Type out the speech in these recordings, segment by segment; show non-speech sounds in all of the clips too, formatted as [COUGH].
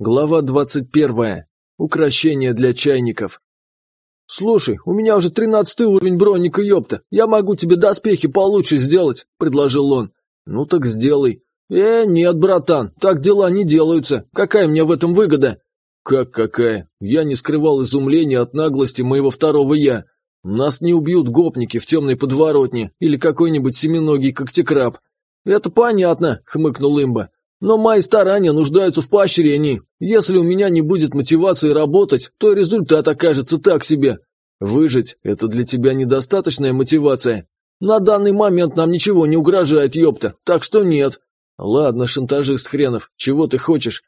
Глава 21. Укращение для чайников. «Слушай, у меня уже тринадцатый уровень броника, ёпта. Я могу тебе доспехи получше сделать», – предложил он. «Ну так сделай». «Э, нет, братан, так дела не делаются. Какая мне в этом выгода?» «Как какая? Я не скрывал изумления от наглости моего второго «я». Нас не убьют гопники в темной подворотне или какой-нибудь семиногий когтекраб». «Это понятно», – хмыкнул имба. Но мои старания нуждаются в поощрении. Если у меня не будет мотивации работать, то результат окажется так себе. Выжить – это для тебя недостаточная мотивация. На данный момент нам ничего не угрожает, ёпта, так что нет. Ладно, шантажист хренов, чего ты хочешь?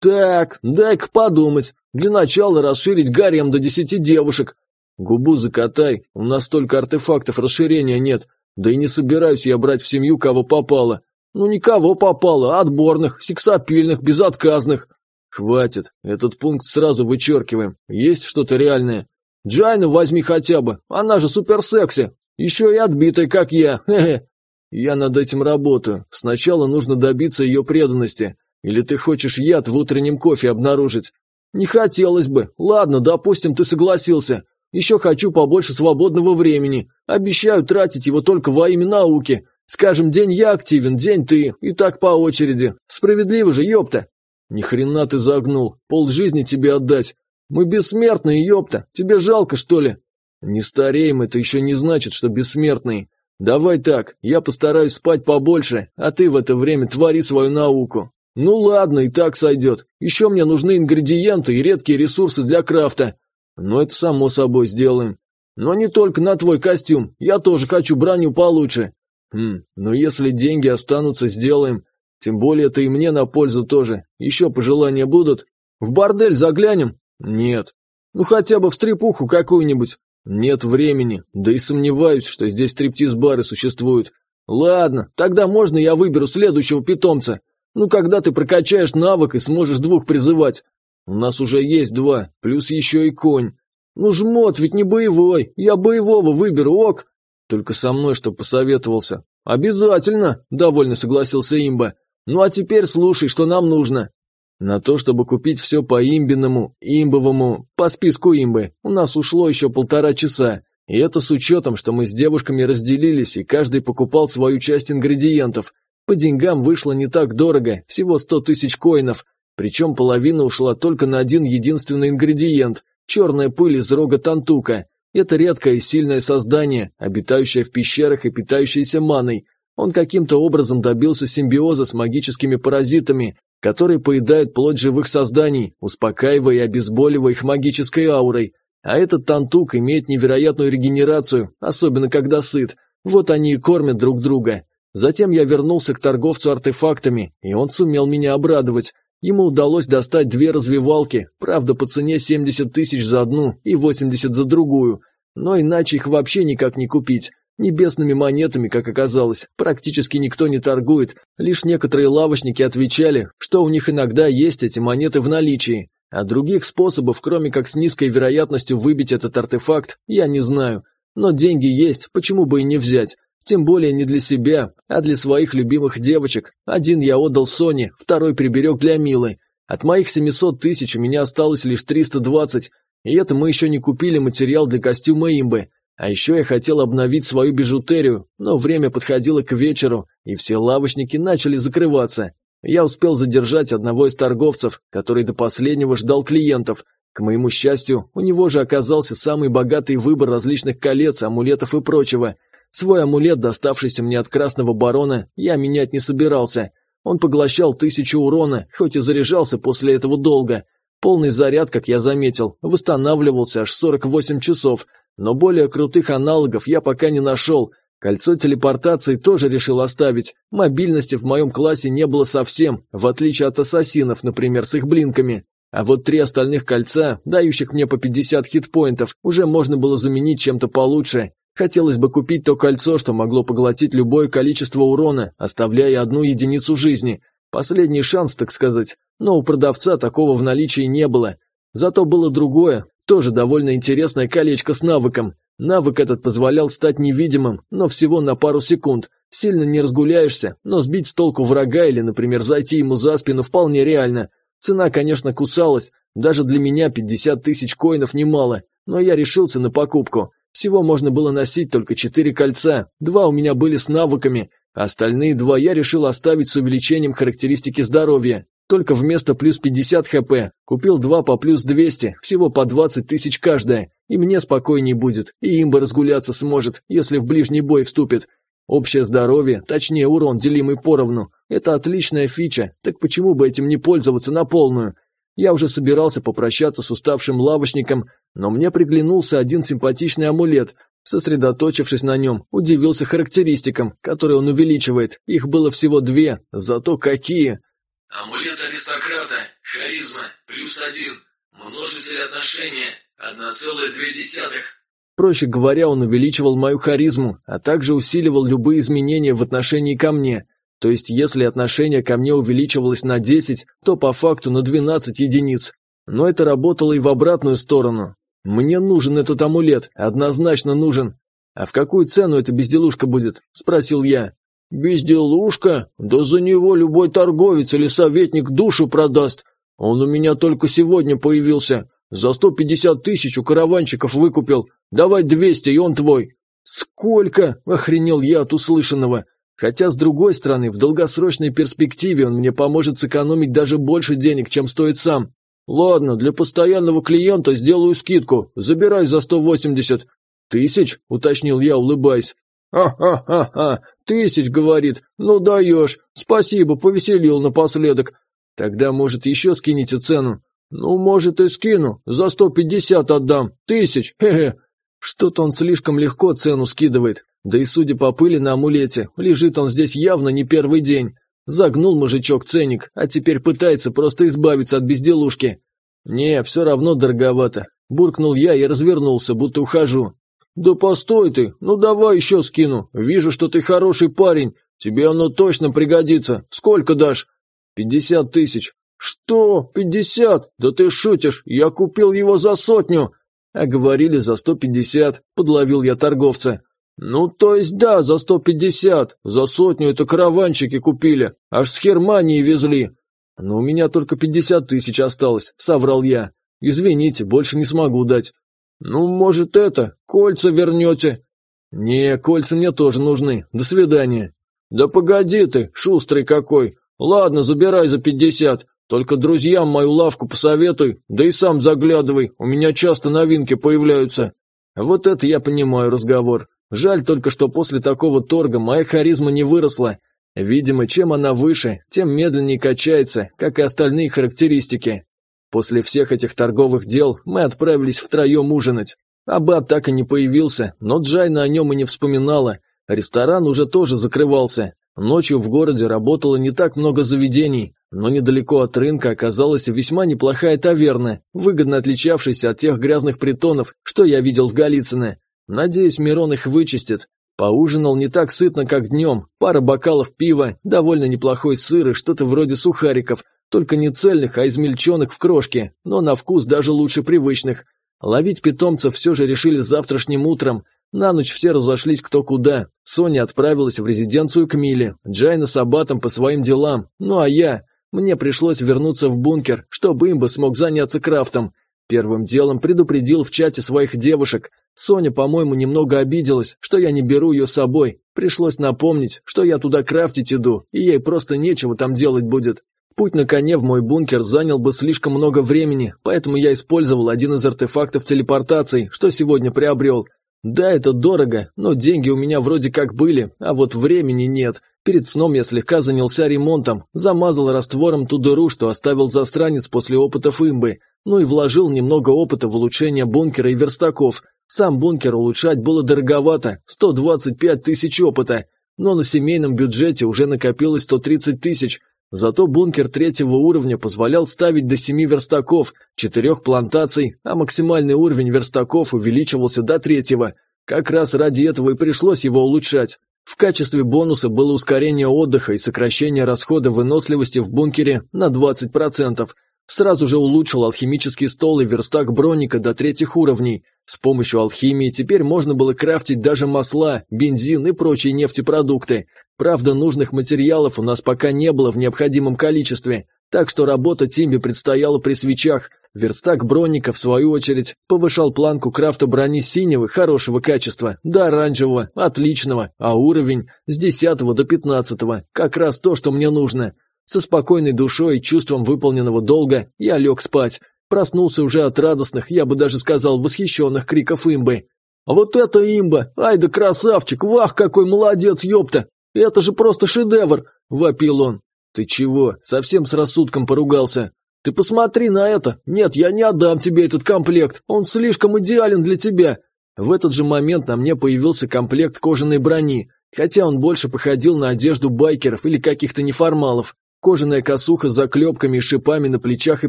Так, дай-ка подумать. Для начала расширить гарем до десяти девушек. Губу закатай, у нас столько артефактов расширения нет. Да и не собираюсь я брать в семью кого попало. Ну никого попало, отборных, сексапильных, безотказных. Хватит, этот пункт сразу вычеркиваем. Есть что-то реальное. Джайну возьми хотя бы, она же суперсекси. Еще и отбитая, как я, хе-хе. Я над этим работаю. Сначала нужно добиться ее преданности. Или ты хочешь яд в утреннем кофе обнаружить? Не хотелось бы. Ладно, допустим, ты согласился. Еще хочу побольше свободного времени. Обещаю тратить его только во имя науки. Скажем, день я активен, день ты, и так по очереди. Справедливо же, ёпта. Ни хрена ты загнул, пол жизни тебе отдать. Мы бессмертные, ёпта, тебе жалко, что ли? Не стареем, это еще не значит, что бессмертные. Давай так, я постараюсь спать побольше, а ты в это время твори свою науку. Ну ладно, и так сойдет. Еще мне нужны ингредиенты и редкие ресурсы для крафта. Но это само собой сделаем. Но не только на твой костюм, я тоже хочу броню получше. Хм, но если деньги останутся, сделаем. Тем более это и мне на пользу тоже. Еще пожелания будут? В бордель заглянем? Нет. Ну хотя бы в стрипуху какую-нибудь. Нет времени, да и сомневаюсь, что здесь стриптиз-бары существуют. Ладно, тогда можно я выберу следующего питомца. Ну когда ты прокачаешь навык и сможешь двух призывать? У нас уже есть два, плюс еще и конь. Ну жмот, ведь не боевой, я боевого выберу, ок. Только со мной что посоветовался. Обязательно, довольно согласился имба. Ну а теперь слушай, что нам нужно. На то, чтобы купить все по имбиному, имбовому, по списку имбы, у нас ушло еще полтора часа. И это с учетом, что мы с девушками разделились, и каждый покупал свою часть ингредиентов. По деньгам вышло не так дорого, всего сто тысяч коинов. Причем половина ушла только на один единственный ингредиент – черная пыль из рога тантука. Это редкое и сильное создание, обитающее в пещерах и питающееся маной. Он каким-то образом добился симбиоза с магическими паразитами, которые поедают плоть живых созданий, успокаивая и обезболивая их магической аурой. А этот тантук имеет невероятную регенерацию, особенно когда сыт. Вот они и кормят друг друга. Затем я вернулся к торговцу артефактами, и он сумел меня обрадовать. Ему удалось достать две развивалки, правда по цене 70 тысяч за одну и 80 за другую, но иначе их вообще никак не купить. Небесными монетами, как оказалось, практически никто не торгует, лишь некоторые лавочники отвечали, что у них иногда есть эти монеты в наличии, а других способов, кроме как с низкой вероятностью выбить этот артефакт, я не знаю. Но деньги есть, почему бы и не взять? Тем более не для себя, а для своих любимых девочек. Один я отдал Соне, второй приберег для Милы. От моих 700 тысяч у меня осталось лишь 320, и это мы еще не купили материал для костюма имбы. А еще я хотел обновить свою бижутерию, но время подходило к вечеру, и все лавочники начали закрываться. Я успел задержать одного из торговцев, который до последнего ждал клиентов. К моему счастью, у него же оказался самый богатый выбор различных колец, амулетов и прочего – Свой амулет, доставшийся мне от Красного Барона, я менять не собирался. Он поглощал тысячу урона, хоть и заряжался после этого долго. Полный заряд, как я заметил, восстанавливался аж 48 часов, но более крутых аналогов я пока не нашел. Кольцо телепортации тоже решил оставить. Мобильности в моем классе не было совсем, в отличие от ассасинов, например, с их блинками. А вот три остальных кольца, дающих мне по 50 хитпоинтов, уже можно было заменить чем-то получше. Хотелось бы купить то кольцо, что могло поглотить любое количество урона, оставляя одну единицу жизни. Последний шанс, так сказать. Но у продавца такого в наличии не было. Зато было другое, тоже довольно интересное колечко с навыком. Навык этот позволял стать невидимым, но всего на пару секунд. Сильно не разгуляешься, но сбить с толку врага или, например, зайти ему за спину вполне реально. Цена, конечно, кусалась, даже для меня 50 тысяч коинов немало, но я решился на покупку. Всего можно было носить только четыре кольца, два у меня были с навыками, остальные два я решил оставить с увеличением характеристики здоровья. Только вместо плюс 50 хп купил два по плюс 200, всего по 20 тысяч каждая, и мне спокойней будет, и имба разгуляться сможет, если в ближний бой вступит. Общее здоровье, точнее урон, делимый поровну, это отличная фича, так почему бы этим не пользоваться на полную? Я уже собирался попрощаться с уставшим лавочником, но мне приглянулся один симпатичный амулет. Сосредоточившись на нем, удивился характеристикам, которые он увеличивает. Их было всего две, зато какие! Амулет аристократа, харизма, плюс один, множитель отношения, одна целая две десятых. Проще говоря, он увеличивал мою харизму, а также усиливал любые изменения в отношении ко мне. То есть, если отношение ко мне увеличивалось на 10, то по факту на 12 единиц. Но это работало и в обратную сторону. Мне нужен этот амулет, однозначно нужен. А в какую цену эта безделушка будет? Спросил я. Безделушка? Да за него любой торговец или советник душу продаст. Он у меня только сегодня появился. За 150 тысяч у караванчиков выкупил. Давай 200, и он твой. Сколько? Охренел я от услышанного. Хотя, с другой стороны, в долгосрочной перспективе он мне поможет сэкономить даже больше денег, чем стоит сам. Ладно, для постоянного клиента сделаю скидку. Забирай за 180. Тысяч? Уточнил я, улыбаясь. «Ха-ха-ха-ха! Тысяч, говорит! Ну даешь! Спасибо, повеселил напоследок! Тогда, может, еще скинете цену?» «Ну, может, и скину. За сто пятьдесят отдам. Тысяч. Хе-хе. Что-то он слишком легко цену скидывает. Да и судя по пыли на амулете, лежит он здесь явно не первый день. Загнул мужичок ценник, а теперь пытается просто избавиться от безделушки. Не, все равно дороговато. Буркнул я и развернулся, будто ухожу. Да постой ты, ну давай еще скину. Вижу, что ты хороший парень. Тебе оно точно пригодится. Сколько дашь? Пятьдесят тысяч. Что? Пятьдесят? Да ты шутишь, я купил его за сотню. А говорили за сто пятьдесят, подловил я торговца. «Ну, то есть да, за сто пятьдесят. За сотню это караванчики купили. Аж с Германии везли». «Но у меня только пятьдесят тысяч осталось», — соврал я. «Извините, больше не смогу дать». «Ну, может, это, кольца вернете?» «Не, кольца мне тоже нужны. До свидания». «Да погоди ты, шустрый какой. Ладно, забирай за пятьдесят. Только друзьям мою лавку посоветуй, да и сам заглядывай, у меня часто новинки появляются». Вот это я понимаю разговор. Жаль только, что после такого торга моя харизма не выросла. Видимо, чем она выше, тем медленнее качается, как и остальные характеристики. После всех этих торговых дел мы отправились втроем ужинать. Аббат так и не появился, но Джайна о нем и не вспоминала. Ресторан уже тоже закрывался. Ночью в городе работало не так много заведений, но недалеко от рынка оказалась весьма неплохая таверна, выгодно отличавшаяся от тех грязных притонов, что я видел в Голицыно. Надеюсь, Мирон их вычистит. Поужинал не так сытно, как днем. Пара бокалов пива, довольно неплохой сыр и что-то вроде сухариков, только не цельных, а измельченных в крошку, но на вкус даже лучше привычных. Ловить питомцев все же решили завтрашним утром. На ночь все разошлись кто куда. Соня отправилась в резиденцию к Миле, Джайна с Абатом по своим делам. Ну а я... Мне пришлось вернуться в бункер, чтобы имба смог заняться крафтом. Первым делом предупредил в чате своих девушек. Соня, по-моему, немного обиделась, что я не беру ее с собой. Пришлось напомнить, что я туда крафтить иду, и ей просто нечего там делать будет. Путь на коне в мой бункер занял бы слишком много времени, поэтому я использовал один из артефактов телепортации, что сегодня приобрел. Да, это дорого, но деньги у меня вроде как были, а вот времени нет. Перед сном я слегка занялся ремонтом, замазал раствором ту дыру, что оставил застранец после опытов имбы, ну и вложил немного опыта в улучшение бункера и верстаков. Сам бункер улучшать было дороговато, 125 тысяч опыта, но на семейном бюджете уже накопилось 130 тысяч. Зато бункер третьего уровня позволял ставить до 7 верстаков, 4 плантаций, а максимальный уровень верстаков увеличивался до третьего. Как раз ради этого и пришлось его улучшать. В качестве бонуса было ускорение отдыха и сокращение расхода выносливости в бункере на 20%. Сразу же улучшил алхимический стол и верстак броника до третьих уровней. С помощью алхимии теперь можно было крафтить даже масла, бензин и прочие нефтепродукты. Правда, нужных материалов у нас пока не было в необходимом количестве. Так что работа Тимби предстояла при свечах. Верстак Бронника, в свою очередь, повышал планку крафта брони синего хорошего качества до оранжевого, отличного, а уровень с 10 до 15, как раз то, что мне нужно. Со спокойной душой и чувством выполненного долга я лег спать. Проснулся уже от радостных, я бы даже сказал, восхищенных криков имбы. «Вот это имба! Ай да красавчик! Вах, какой молодец, ёпта! Это же просто шедевр!» – вопил он. «Ты чего, совсем с рассудком поругался? Ты посмотри на это! Нет, я не отдам тебе этот комплект, он слишком идеален для тебя!» В этот же момент на мне появился комплект кожаной брони, хотя он больше походил на одежду байкеров или каких-то неформалов. Кожаная косуха с заклепками и шипами на плечах и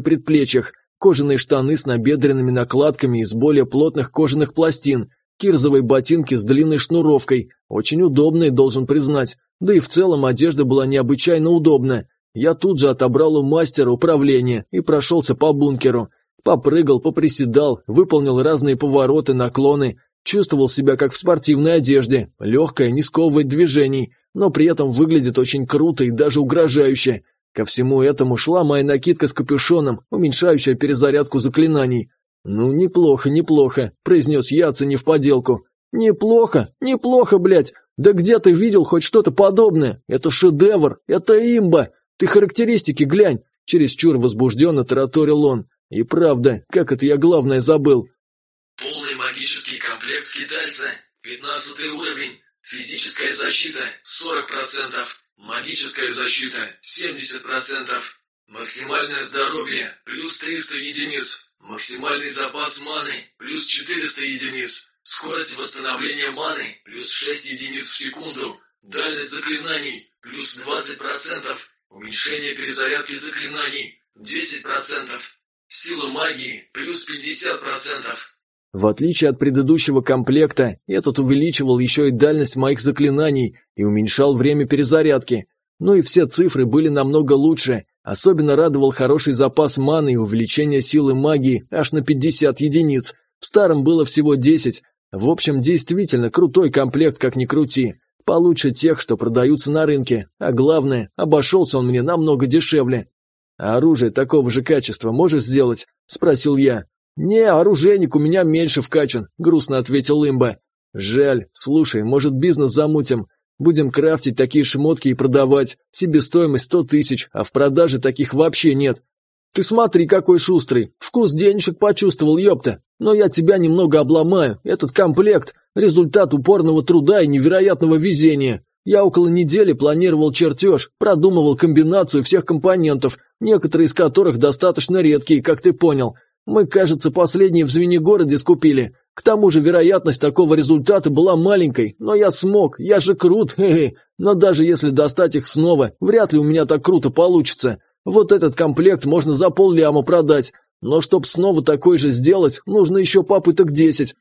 предплечьях, кожаные штаны с набедренными накладками из более плотных кожаных пластин, кирзовые ботинки с длинной шнуровкой, очень удобные, должен признать, да и в целом одежда была необычайно удобная. Я тут же отобрал у мастера управление и прошелся по бункеру. Попрыгал, поприседал, выполнил разные повороты, наклоны. Чувствовал себя как в спортивной одежде, легкая, не сковывает движений, но при этом выглядит очень круто и даже угрожающе. Ко всему этому шла моя накидка с капюшоном, уменьшающая перезарядку заклинаний. «Ну, неплохо, неплохо», – произнес я, оценив поделку. «Неплохо, неплохо, блядь! Да где ты видел хоть что-то подобное? Это шедевр, это имба! Ты характеристики глянь!» Чересчур возбужденно тараторил он. И правда, как это я главное забыл. Полный магический комплект скитальца, пятнадцатый уровень, физическая защита 40%, магическая защита 70%, максимальное здоровье плюс 300 единиц, максимальный запас маны плюс 400 единиц, Скорость восстановления маны плюс 6 единиц в секунду. Дальность заклинаний плюс 20%. Уменьшение перезарядки заклинаний 10%. Сила магии плюс 50%. В отличие от предыдущего комплекта, этот увеличивал еще и дальность моих заклинаний и уменьшал время перезарядки. Ну и все цифры были намного лучше. Особенно радовал хороший запас маны и увеличение силы магии аж на 50 единиц. В старом было всего 10, в общем, действительно крутой комплект, как ни крути. Получше тех, что продаются на рынке. А главное, обошелся он мне намного дешевле. «А оружие такого же качества можешь сделать?» – спросил я. «Не, оружейник у меня меньше вкачан», – грустно ответил имба. «Жаль. Слушай, может, бизнес замутим? Будем крафтить такие шмотки и продавать. Себестоимость сто тысяч, а в продаже таких вообще нет. Ты смотри, какой шустрый. Вкус денежек почувствовал, ёпта. Но я тебя немного обломаю. Этот комплект – результат упорного труда и невероятного везения. Я около недели планировал чертеж, продумывал комбинацию всех компонентов, некоторые из которых достаточно редкие, как ты понял. Мы, кажется, последние в Звенигороде скупили. К тому же вероятность такого результата была маленькой, но я смог, я же крут, [LAUGHS] хе -хе. Но даже если достать их снова, вряд ли у меня так круто получится. Вот этот комплект можно за полляма продать, но чтоб снова такой же сделать, нужно еще попыток десять.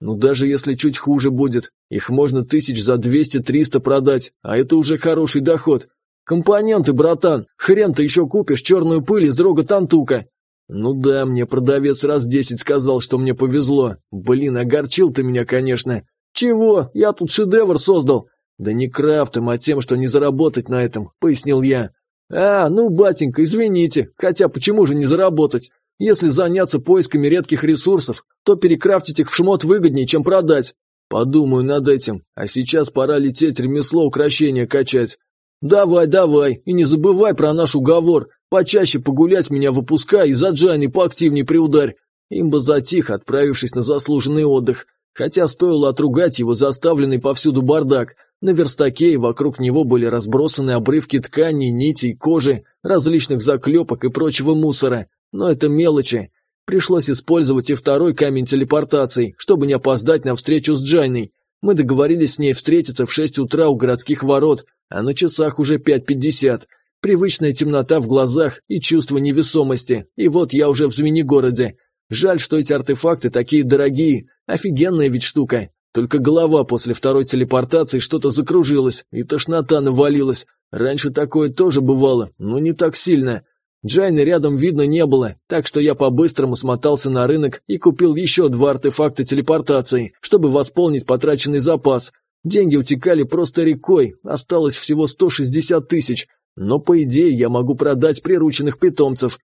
Ну даже если чуть хуже будет, их можно тысяч за двести-триста продать, а это уже хороший доход. Компоненты, братан, хрен ты еще купишь черную пыль из рога тантука. Ну да, мне продавец раз десять сказал, что мне повезло. Блин, огорчил ты меня, конечно. Чего? Я тут шедевр создал. Да не крафтом, а тем, что не заработать на этом, пояснил я. А, ну, батенька, извините, хотя почему же не заработать? Если заняться поисками редких ресурсов, то перекрафтить их в шмот выгоднее, чем продать. Подумаю над этим, а сейчас пора лететь ремесло украшения качать. Давай, давай, и не забывай про наш уговор. Почаще погулять меня выпускай и за Джайной поактивней приударь. Имба затих, отправившись на заслуженный отдых. Хотя стоило отругать его заставленный повсюду бардак. На верстаке и вокруг него были разбросаны обрывки тканей, нитей, кожи, различных заклепок и прочего мусора. Но это мелочи. Пришлось использовать и второй камень телепортации, чтобы не опоздать на встречу с Джайной. Мы договорились с ней встретиться в 6 утра у городских ворот, а на часах уже 5.50. Привычная темнота в глазах и чувство невесомости. И вот я уже в Звенигороде. Жаль, что эти артефакты такие дорогие. Офигенная ведь штука. Только голова после второй телепортации что-то закружилась, и тошнота навалилась. Раньше такое тоже бывало, но не так сильно. Джайны рядом видно не было, так что я по-быстрому смотался на рынок и купил еще два артефакта телепортации, чтобы восполнить потраченный запас. Деньги утекали просто рекой, осталось всего 160 тысяч. Но по идее я могу продать прирученных питомцев.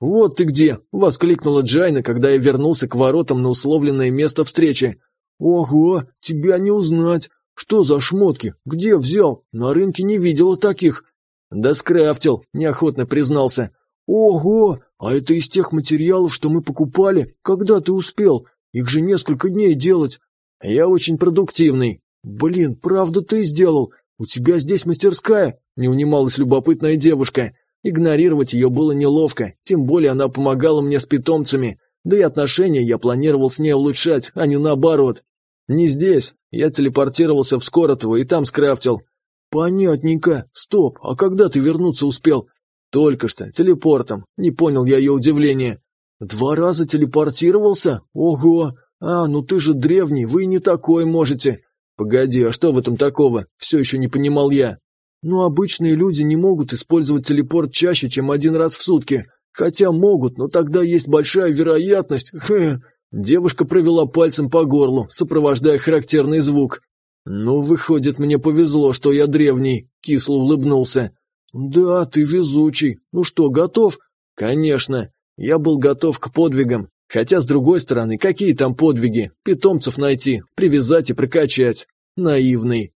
«Вот ты где!» – воскликнула Джайна, когда я вернулся к воротам на условленное место встречи. «Ого, тебя не узнать! Что за шмотки? Где взял? На рынке не видела таких!» «Да скрафтил», – неохотно признался. «Ого! А это из тех материалов, что мы покупали? Когда ты успел? Их же несколько дней делать!» «Я очень продуктивный». «Блин, правда ты сделал? У тебя здесь мастерская?» – не унималась любопытная девушка. Игнорировать ее было неловко, тем более она помогала мне с питомцами, да и отношения я планировал с ней улучшать, а не наоборот. Не здесь, я телепортировался в Скоротово и там скрафтил. Понятненько, стоп, а когда ты вернуться успел? Только что, телепортом, не понял я ее удивление. Два раза телепортировался? Ого, а, ну ты же древний, вы не такой можете. Погоди, а что в этом такого? Все еще не понимал я. Ну, обычные люди не могут использовать телепорт чаще, чем один раз в сутки. Хотя могут, но тогда есть большая вероятность. [LAUGHS] Хе. Девушка провела пальцем по горлу, сопровождая характерный звук. «Ну, выходит, мне повезло, что я древний», – кисло улыбнулся. «Да, ты везучий. Ну что, готов?» «Конечно. Я был готов к подвигам. Хотя, с другой стороны, какие там подвиги? Питомцев найти, привязать и прокачать. Наивный».